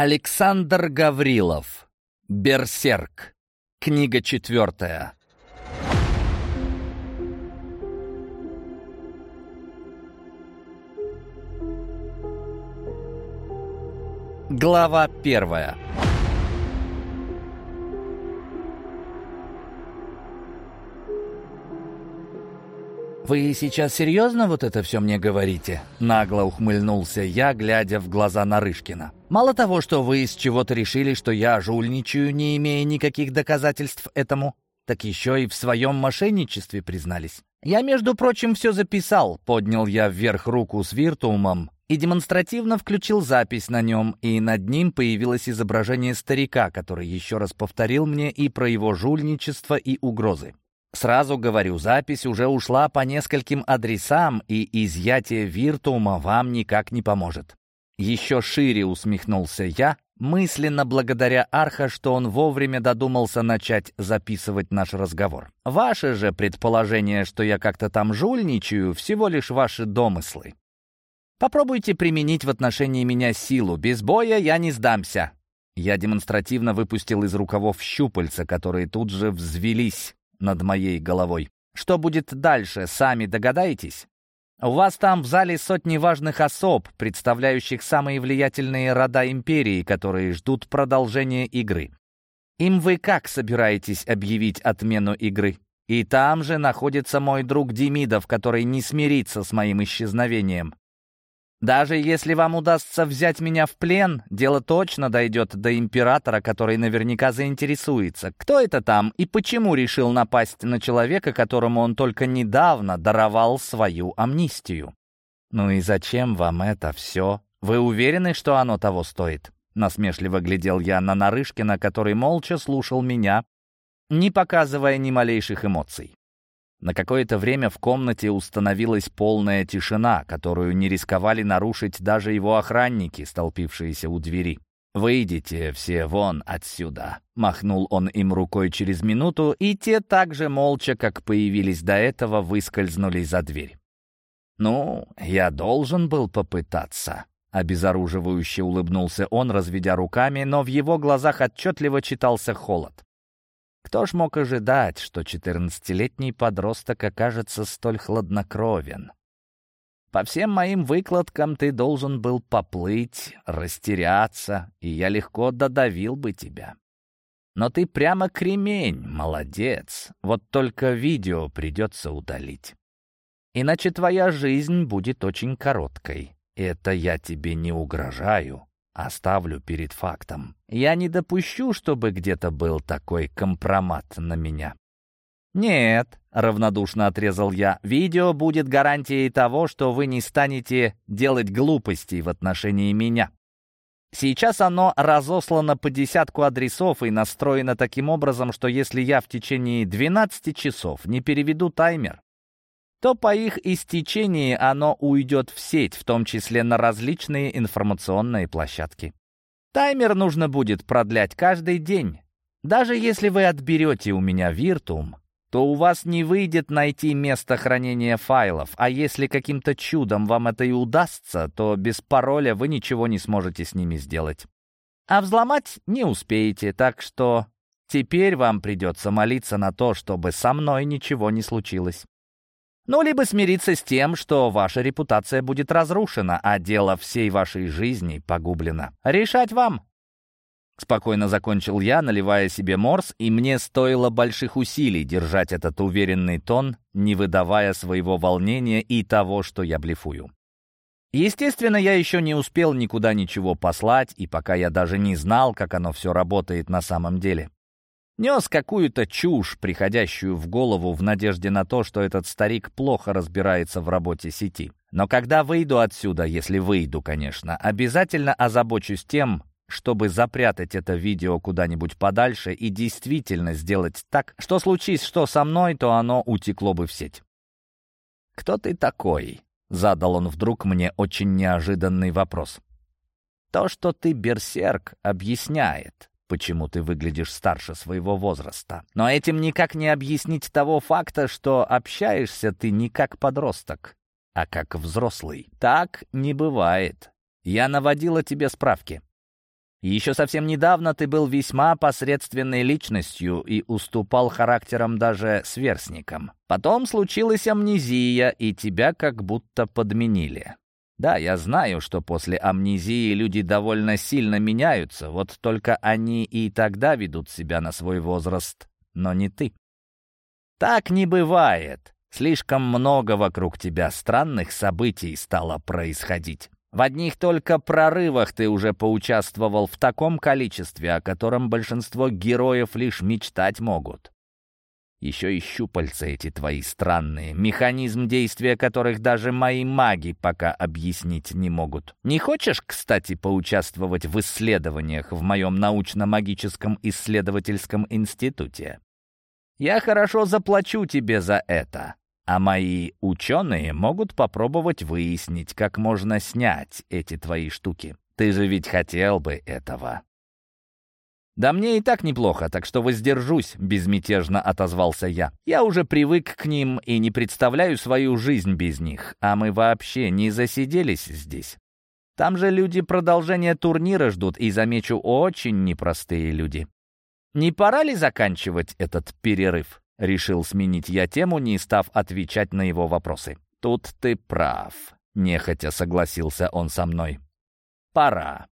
Александр Гаврилов. Берсерк. Книга четвертая. Глава первая. «Вы сейчас серьезно вот это все мне говорите?» Нагло ухмыльнулся я, глядя в глаза Нарышкина. «Мало того, что вы из чего-то решили, что я жульничаю, не имея никаких доказательств этому, так еще и в своем мошенничестве признались. Я, между прочим, все записал», — поднял я вверх руку с виртуумом и демонстративно включил запись на нем, и над ним появилось изображение старика, который еще раз повторил мне и про его жульничество и угрозы. Сразу говорю, запись уже ушла по нескольким адресам, и изъятие виртуума вам никак не поможет. Еще шире усмехнулся я, мысленно благодаря Арха, что он вовремя додумался начать записывать наш разговор. Ваше же предположение, что я как-то там жульничаю, всего лишь ваши домыслы. Попробуйте применить в отношении меня силу. Без боя я не сдамся. Я демонстративно выпустил из рукавов щупальца, которые тут же взвелись над моей головой. Что будет дальше, сами догадаетесь? У вас там в зале сотни важных особ, представляющих самые влиятельные рода империи, которые ждут продолжения игры. Им вы как собираетесь объявить отмену игры? И там же находится мой друг Демидов, который не смирится с моим исчезновением. Даже если вам удастся взять меня в плен, дело точно дойдет до императора, который наверняка заинтересуется, кто это там и почему решил напасть на человека, которому он только недавно даровал свою амнистию. «Ну и зачем вам это все? Вы уверены, что оно того стоит?» Насмешливо глядел я на Нарышкина, который молча слушал меня, не показывая ни малейших эмоций. На какое-то время в комнате установилась полная тишина, которую не рисковали нарушить даже его охранники, столпившиеся у двери. «Выйдите все вон отсюда!» — махнул он им рукой через минуту, и те так же молча, как появились до этого, выскользнули за дверь. «Ну, я должен был попытаться», — обезоруживающе улыбнулся он, разведя руками, но в его глазах отчетливо читался холод. Кто ж мог ожидать, что четырнадцатилетний подросток окажется столь хладнокровен? По всем моим выкладкам ты должен был поплыть, растеряться, и я легко додавил бы тебя. Но ты прямо кремень, молодец. Вот только видео придется удалить. Иначе твоя жизнь будет очень короткой. Это я тебе не угрожаю. Оставлю перед фактом. Я не допущу, чтобы где-то был такой компромат на меня. «Нет», — равнодушно отрезал я, — «видео будет гарантией того, что вы не станете делать глупостей в отношении меня. Сейчас оно разослано по десятку адресов и настроено таким образом, что если я в течение 12 часов не переведу таймер, то по их истечении оно уйдет в сеть, в том числе на различные информационные площадки. Таймер нужно будет продлять каждый день. Даже если вы отберете у меня Виртум, то у вас не выйдет найти место хранения файлов, а если каким-то чудом вам это и удастся, то без пароля вы ничего не сможете с ними сделать. А взломать не успеете, так что теперь вам придется молиться на то, чтобы со мной ничего не случилось. Ну, либо смириться с тем, что ваша репутация будет разрушена, а дело всей вашей жизни погублено. Решать вам. Спокойно закончил я, наливая себе морс, и мне стоило больших усилий держать этот уверенный тон, не выдавая своего волнения и того, что я блефую. Естественно, я еще не успел никуда ничего послать, и пока я даже не знал, как оно все работает на самом деле. Нес какую-то чушь, приходящую в голову в надежде на то, что этот старик плохо разбирается в работе сети. Но когда выйду отсюда, если выйду, конечно, обязательно озабочусь тем, чтобы запрятать это видео куда-нибудь подальше и действительно сделать так, что случись что со мной, то оно утекло бы в сеть. «Кто ты такой?» — задал он вдруг мне очень неожиданный вопрос. «То, что ты берсерк, объясняет почему ты выглядишь старше своего возраста. Но этим никак не объяснить того факта, что общаешься ты не как подросток, а как взрослый. Так не бывает. Я наводила тебе справки. Еще совсем недавно ты был весьма посредственной личностью и уступал характером даже сверстникам. Потом случилась амнезия, и тебя как будто подменили. Да, я знаю, что после амнезии люди довольно сильно меняются, вот только они и тогда ведут себя на свой возраст, но не ты. Так не бывает. Слишком много вокруг тебя странных событий стало происходить. В одних только прорывах ты уже поучаствовал в таком количестве, о котором большинство героев лишь мечтать могут. Еще и щупальца эти твои странные, механизм действия которых даже мои маги пока объяснить не могут. Не хочешь, кстати, поучаствовать в исследованиях в моем научно-магическом исследовательском институте? Я хорошо заплачу тебе за это. А мои ученые могут попробовать выяснить, как можно снять эти твои штуки. Ты же ведь хотел бы этого. «Да мне и так неплохо, так что воздержусь», — безмятежно отозвался я. «Я уже привык к ним и не представляю свою жизнь без них, а мы вообще не засиделись здесь. Там же люди продолжения турнира ждут, и, замечу, очень непростые люди. Не пора ли заканчивать этот перерыв?» Решил сменить я тему, не став отвечать на его вопросы. «Тут ты прав», — нехотя согласился он со мной. «Пора».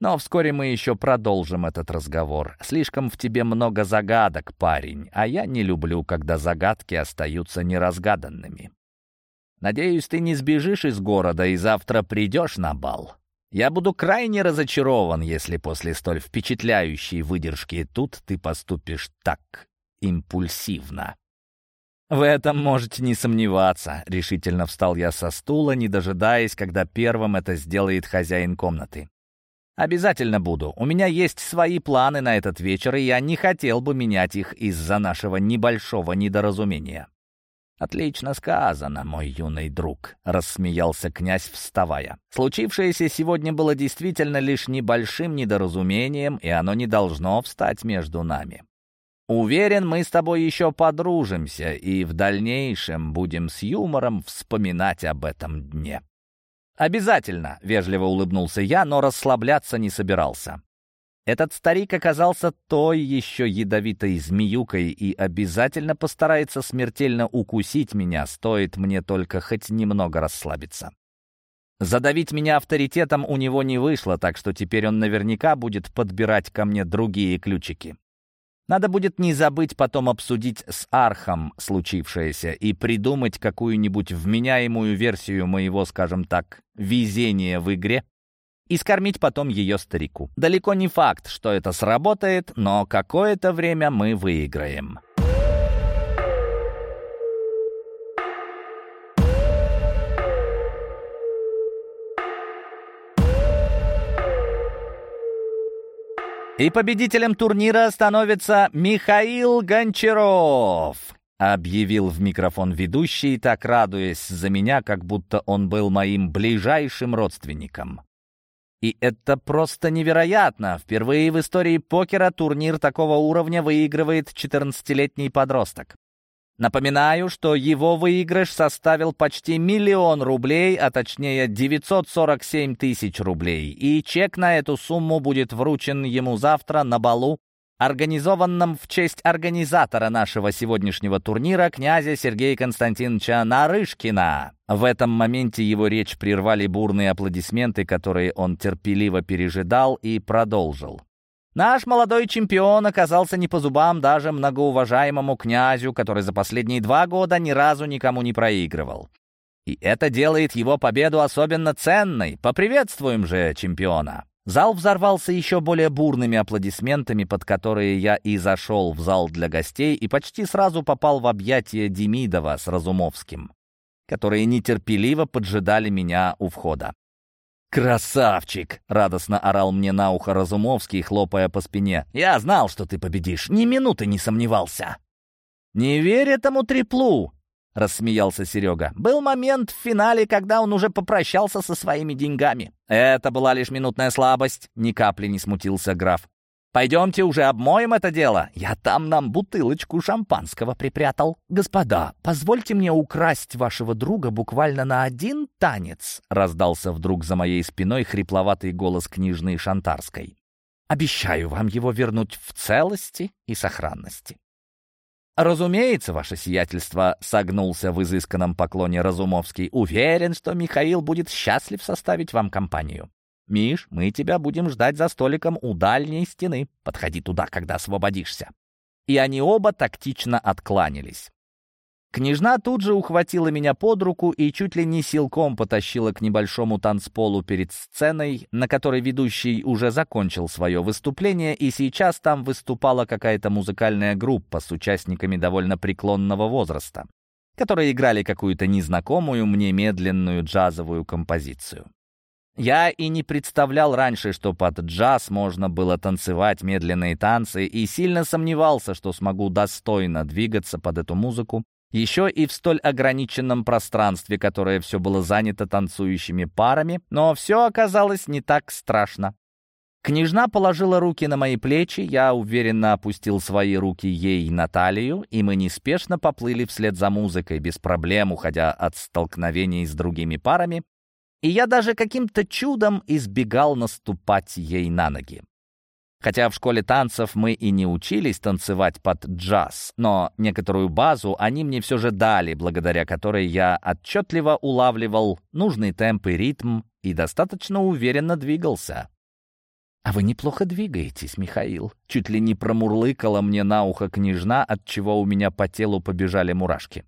Но вскоре мы еще продолжим этот разговор. Слишком в тебе много загадок, парень, а я не люблю, когда загадки остаются неразгаданными. Надеюсь, ты не сбежишь из города и завтра придешь на бал. Я буду крайне разочарован, если после столь впечатляющей выдержки тут ты поступишь так импульсивно. «В этом можете не сомневаться», — решительно встал я со стула, не дожидаясь, когда первым это сделает хозяин комнаты. «Обязательно буду. У меня есть свои планы на этот вечер, и я не хотел бы менять их из-за нашего небольшого недоразумения». «Отлично сказано, мой юный друг», — рассмеялся князь, вставая. «Случившееся сегодня было действительно лишь небольшим недоразумением, и оно не должно встать между нами. Уверен, мы с тобой еще подружимся и в дальнейшем будем с юмором вспоминать об этом дне». «Обязательно», — вежливо улыбнулся я, но расслабляться не собирался. Этот старик оказался той еще ядовитой змеюкой и обязательно постарается смертельно укусить меня, стоит мне только хоть немного расслабиться. Задавить меня авторитетом у него не вышло, так что теперь он наверняка будет подбирать ко мне другие ключики. Надо будет не забыть потом обсудить с Архом случившееся и придумать какую-нибудь вменяемую версию моего, скажем так, везения в игре и скормить потом ее старику. Далеко не факт, что это сработает, но какое-то время мы выиграем. И победителем турнира становится Михаил Гончаров, объявил в микрофон ведущий, так радуясь за меня, как будто он был моим ближайшим родственником. И это просто невероятно. Впервые в истории покера турнир такого уровня выигрывает 14-летний подросток. Напоминаю, что его выигрыш составил почти миллион рублей, а точнее 947 тысяч рублей, и чек на эту сумму будет вручен ему завтра на балу, организованном в честь организатора нашего сегодняшнего турнира, князя Сергея Константиновича Нарышкина. В этом моменте его речь прервали бурные аплодисменты, которые он терпеливо пережидал и продолжил. Наш молодой чемпион оказался не по зубам даже многоуважаемому князю, который за последние два года ни разу никому не проигрывал. И это делает его победу особенно ценной. Поприветствуем же чемпиона. Зал взорвался еще более бурными аплодисментами, под которые я и зашел в зал для гостей и почти сразу попал в объятия Демидова с Разумовским, которые нетерпеливо поджидали меня у входа. «Красавчик!» — радостно орал мне на ухо Разумовский, хлопая по спине. «Я знал, что ты победишь, ни минуты не сомневался!» «Не верь этому треплу!» — рассмеялся Серега. «Был момент в финале, когда он уже попрощался со своими деньгами. Это была лишь минутная слабость», — ни капли не смутился граф. Пойдемте уже обмоем это дело. Я там нам бутылочку шампанского припрятал. Господа, позвольте мне украсть вашего друга буквально на один танец, раздался вдруг за моей спиной хрипловатый голос книжной Шантарской. Обещаю вам его вернуть в целости и сохранности. «Разумеется, ваше сиятельство», — согнулся в изысканном поклоне Разумовский. «Уверен, что Михаил будет счастлив составить вам компанию. «Миш, мы тебя будем ждать за столиком у дальней стены. Подходи туда, когда освободишься». И они оба тактично откланялись. Княжна тут же ухватила меня под руку и чуть ли не силком потащила к небольшому танцполу перед сценой, на которой ведущий уже закончил свое выступление, и сейчас там выступала какая-то музыкальная группа с участниками довольно преклонного возраста, которые играли какую-то незнакомую мне медленную джазовую композицию. Я и не представлял раньше, что под джаз можно было танцевать медленные танцы, и сильно сомневался, что смогу достойно двигаться под эту музыку, еще и в столь ограниченном пространстве, которое все было занято танцующими парами, но все оказалось не так страшно. Княжна положила руки на мои плечи, я уверенно опустил свои руки ей на талию, и мы неспешно поплыли вслед за музыкой, без проблем уходя от столкновений с другими парами и я даже каким-то чудом избегал наступать ей на ноги. Хотя в школе танцев мы и не учились танцевать под джаз, но некоторую базу они мне все же дали, благодаря которой я отчетливо улавливал нужный темп и ритм и достаточно уверенно двигался. «А вы неплохо двигаетесь, Михаил», — чуть ли не промурлыкала мне на ухо княжна, от чего у меня по телу побежали мурашки.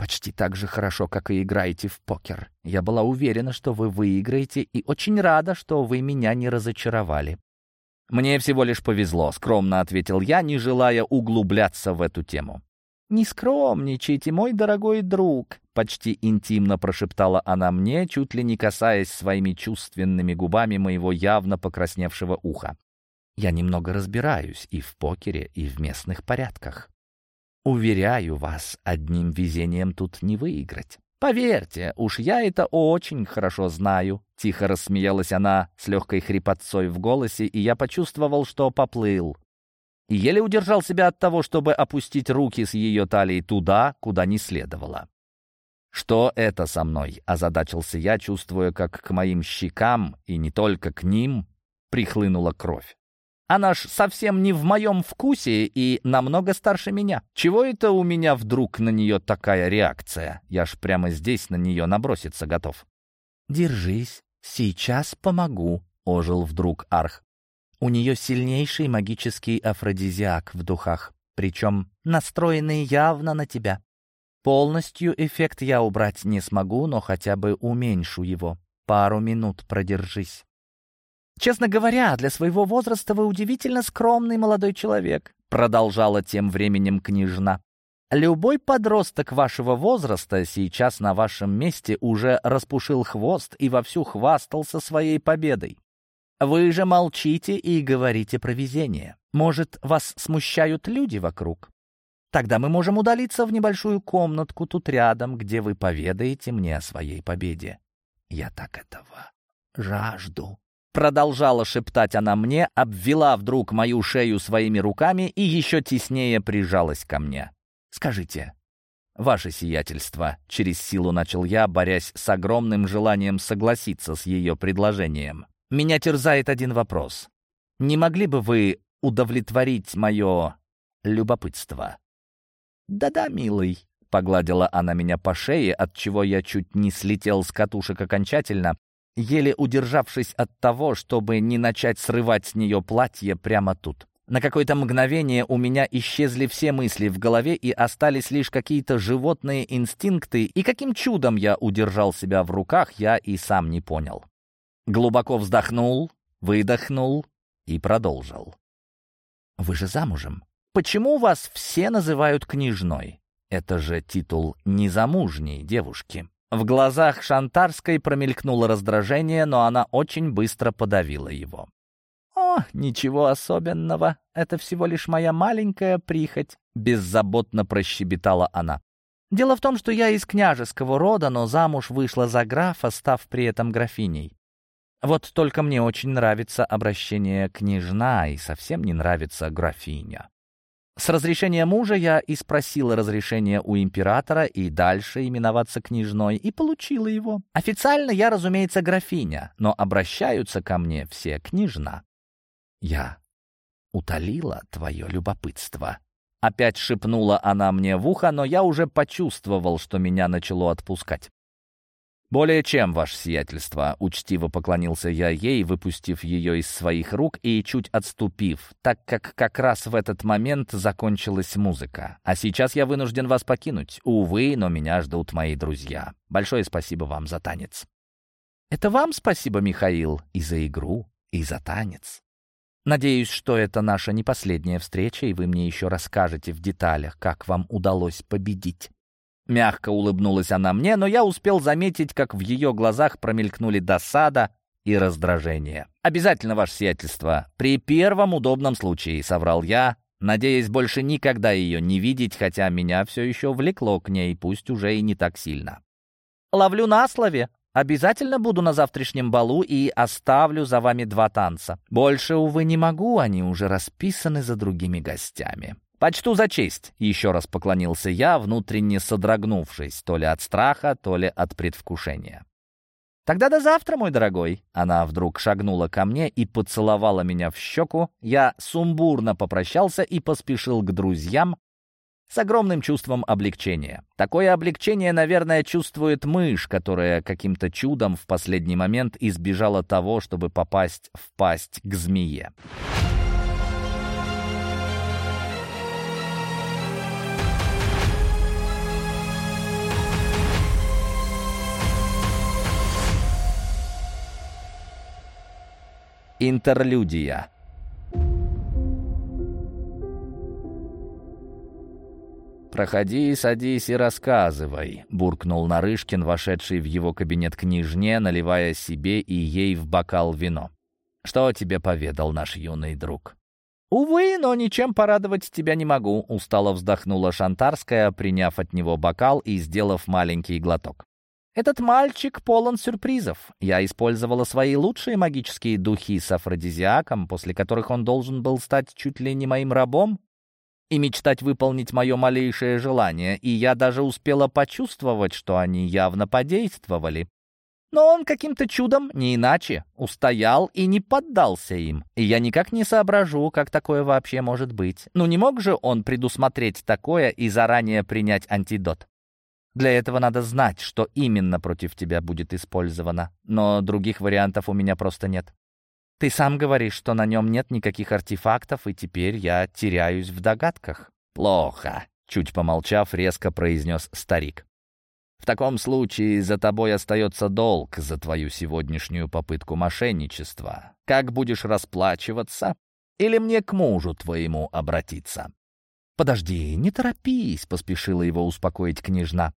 Почти так же хорошо, как и играете в покер. Я была уверена, что вы выиграете, и очень рада, что вы меня не разочаровали. «Мне всего лишь повезло», — скромно ответил я, не желая углубляться в эту тему. «Не скромничайте, мой дорогой друг», — почти интимно прошептала она мне, чуть ли не касаясь своими чувственными губами моего явно покрасневшего уха. «Я немного разбираюсь и в покере, и в местных порядках. Уверяю вас, одним везением тут не выиграть. Поверьте, уж я это очень хорошо знаю. Тихо рассмеялась она с легкой хрипотцой в голосе, и я почувствовал, что поплыл. И еле удержал себя от того, чтобы опустить руки с ее талии туда, куда не следовало. «Что это со мной?» — озадачился я, чувствуя, как к моим щекам, и не только к ним, прихлынула кровь. Она ж совсем не в моем вкусе и намного старше меня. Чего это у меня вдруг на нее такая реакция? Я ж прямо здесь на нее наброситься готов. «Держись, сейчас помогу», — ожил вдруг Арх. «У нее сильнейший магический афродизиак в духах, причем настроенный явно на тебя. Полностью эффект я убрать не смогу, но хотя бы уменьшу его. Пару минут продержись». «Честно говоря, для своего возраста вы удивительно скромный молодой человек», продолжала тем временем княжна. «Любой подросток вашего возраста сейчас на вашем месте уже распушил хвост и вовсю хвастался своей победой. Вы же молчите и говорите про везение. Может, вас смущают люди вокруг? Тогда мы можем удалиться в небольшую комнатку тут рядом, где вы поведаете мне о своей победе. Я так этого жажду». Продолжала шептать она мне, обвела вдруг мою шею своими руками и еще теснее прижалась ко мне. «Скажите, ваше сиятельство», — через силу начал я, борясь с огромным желанием согласиться с ее предложением. «Меня терзает один вопрос. Не могли бы вы удовлетворить мое любопытство?» «Да-да, милый», — погладила она меня по шее, от чего я чуть не слетел с катушек окончательно, еле удержавшись от того, чтобы не начать срывать с нее платье прямо тут. На какое-то мгновение у меня исчезли все мысли в голове и остались лишь какие-то животные инстинкты, и каким чудом я удержал себя в руках, я и сам не понял. Глубоко вздохнул, выдохнул и продолжил. «Вы же замужем. Почему вас все называют княжной? Это же титул незамужней девушки». В глазах Шантарской промелькнуло раздражение, но она очень быстро подавила его. «О, ничего особенного, это всего лишь моя маленькая прихоть», — беззаботно прощебетала она. «Дело в том, что я из княжеского рода, но замуж вышла за графа, став при этом графиней. Вот только мне очень нравится обращение княжна и совсем не нравится графиня. С разрешения мужа я и спросила разрешения у императора и дальше именоваться княжной, и получила его. Официально я, разумеется, графиня, но обращаются ко мне все княжна. Я утолила твое любопытство. Опять шепнула она мне в ухо, но я уже почувствовал, что меня начало отпускать. «Более чем, ваше сиятельство», — учтиво поклонился я ей, выпустив ее из своих рук и чуть отступив, так как как раз в этот момент закончилась музыка. «А сейчас я вынужден вас покинуть. Увы, но меня ждут мои друзья. Большое спасибо вам за танец». «Это вам спасибо, Михаил, и за игру, и за танец. Надеюсь, что это наша не последняя встреча, и вы мне еще расскажете в деталях, как вам удалось победить». Мягко улыбнулась она мне, но я успел заметить, как в ее глазах промелькнули досада и раздражение. «Обязательно, ваше сиятельство, при первом удобном случае», — соврал я, надеясь больше никогда ее не видеть, хотя меня все еще влекло к ней, пусть уже и не так сильно. «Ловлю на слове. Обязательно буду на завтрашнем балу и оставлю за вами два танца. Больше, увы, не могу, они уже расписаны за другими гостями». «Почту за честь!» — еще раз поклонился я, внутренне содрогнувшись, то ли от страха, то ли от предвкушения. «Тогда до завтра, мой дорогой!» Она вдруг шагнула ко мне и поцеловала меня в щеку. Я сумбурно попрощался и поспешил к друзьям с огромным чувством облегчения. Такое облегчение, наверное, чувствует мышь, которая каким-то чудом в последний момент избежала того, чтобы попасть в пасть к змее. Интерлюдия. «Проходи, садись и рассказывай», — буркнул Нарышкин, вошедший в его кабинет княжне, наливая себе и ей в бокал вино. «Что тебе поведал наш юный друг?» «Увы, но ничем порадовать тебя не могу», — устало вздохнула Шантарская, приняв от него бокал и сделав маленький глоток. Этот мальчик полон сюрпризов. Я использовала свои лучшие магические духи с афродизиаком, после которых он должен был стать чуть ли не моим рабом и мечтать выполнить мое малейшее желание, и я даже успела почувствовать, что они явно подействовали. Но он каким-то чудом, не иначе, устоял и не поддался им. И я никак не соображу, как такое вообще может быть. Ну не мог же он предусмотреть такое и заранее принять антидот? Для этого надо знать, что именно против тебя будет использовано. Но других вариантов у меня просто нет. Ты сам говоришь, что на нем нет никаких артефактов, и теперь я теряюсь в догадках. Плохо, чуть помолчав, резко произнес старик. В таком случае за тобой остается долг за твою сегодняшнюю попытку мошенничества. Как будешь расплачиваться? Или мне к мужу твоему обратиться?» «Подожди, не торопись», — поспешила его успокоить княжна.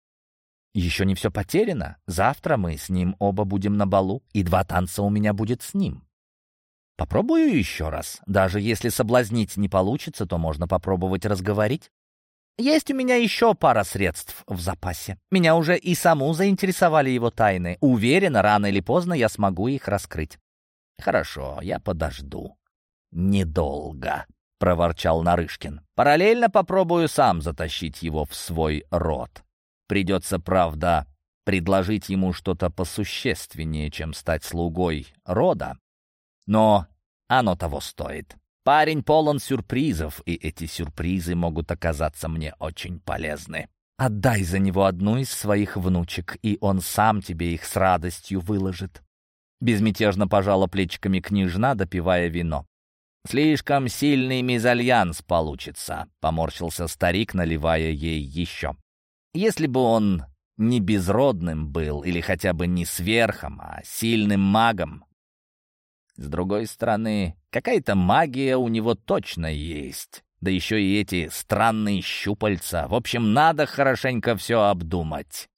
Еще не все потеряно. Завтра мы с ним оба будем на балу, и два танца у меня будет с ним. Попробую еще раз. Даже если соблазнить не получится, то можно попробовать разговорить. Есть у меня еще пара средств в запасе. Меня уже и саму заинтересовали его тайны. Уверена, рано или поздно я смогу их раскрыть. Хорошо, я подожду. Недолго, проворчал Нарышкин. Параллельно попробую сам затащить его в свой род. Придется, правда, предложить ему что-то посущественнее, чем стать слугой рода. Но оно того стоит. Парень полон сюрпризов, и эти сюрпризы могут оказаться мне очень полезны. Отдай за него одну из своих внучек, и он сам тебе их с радостью выложит. Безмятежно пожала плечиками княжна, допивая вино. «Слишком сильный мезальянс получится», — поморщился старик, наливая ей еще. Если бы он не безродным был, или хотя бы не сверхом, а сильным магом. С другой стороны, какая-то магия у него точно есть. Да еще и эти странные щупальца. В общем, надо хорошенько все обдумать.